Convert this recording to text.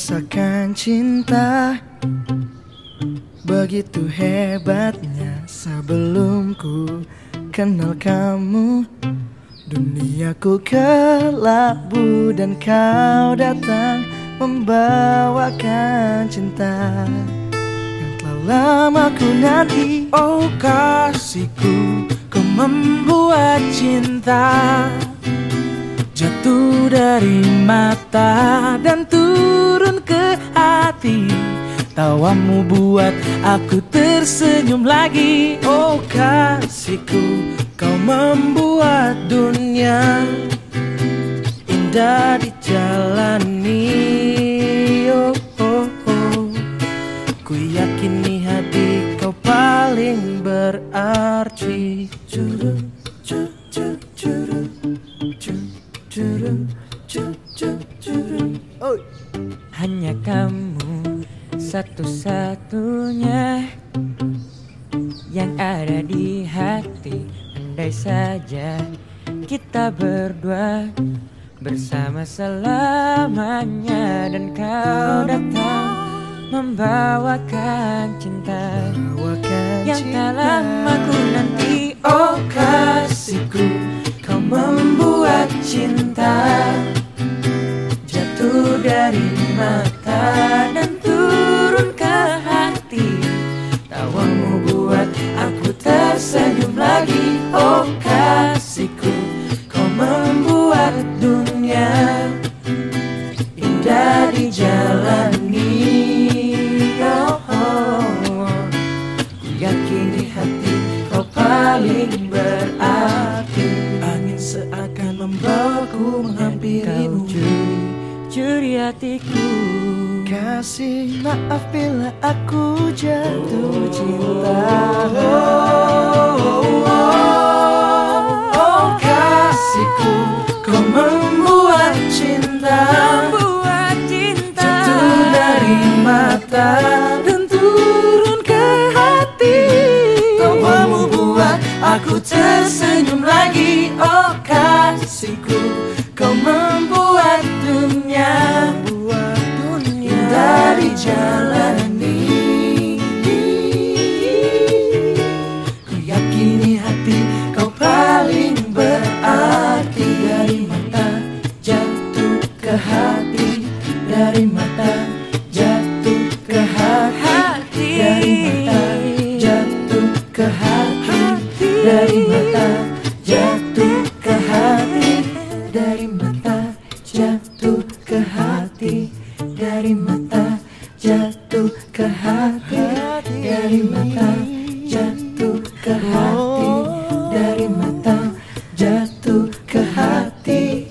rasakan cinta. Begitu hebatnya sebelum ku kenal kamu. Duniaku kelabu dan kau datang Membawakan cinta Yang telah lama ku nanti. Oh kasihku kau membuat cinta Jatuh dari mata dan turun ke hati. Tawamu buat aku tersenyum lagi. Oh kasihku kau membuat dunia Indah dijalani. Oh, oh, oh. Ku yakini hati kau paling berarti satu-satunya yang ada di hati Andai saja kita berdua bersama selamanya. Dan kau datang membawakan cinta Yang tak lama ku nanti Oh kasihku kau membuat cinta Jatuh dari mata dunia Indah dijalani. Oh, oh, oh. Ku yakini hati kau paling berarti Angin seakan membawaku menghampirimu. Curi, curi hatiku. Kasih maaf bila aku jatuh cinta. Oh mata Dan turun ke hati. Tawamu buat aku tersenyum jatuh ke hati Dari mata jatuh ke hati Dari mata jatuh ke hati